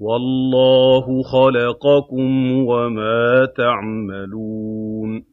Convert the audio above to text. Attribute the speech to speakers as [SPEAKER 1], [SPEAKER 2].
[SPEAKER 1] وَاللَّهُ خَلَقَكُمْ وَمَا تَعْمَلُونَ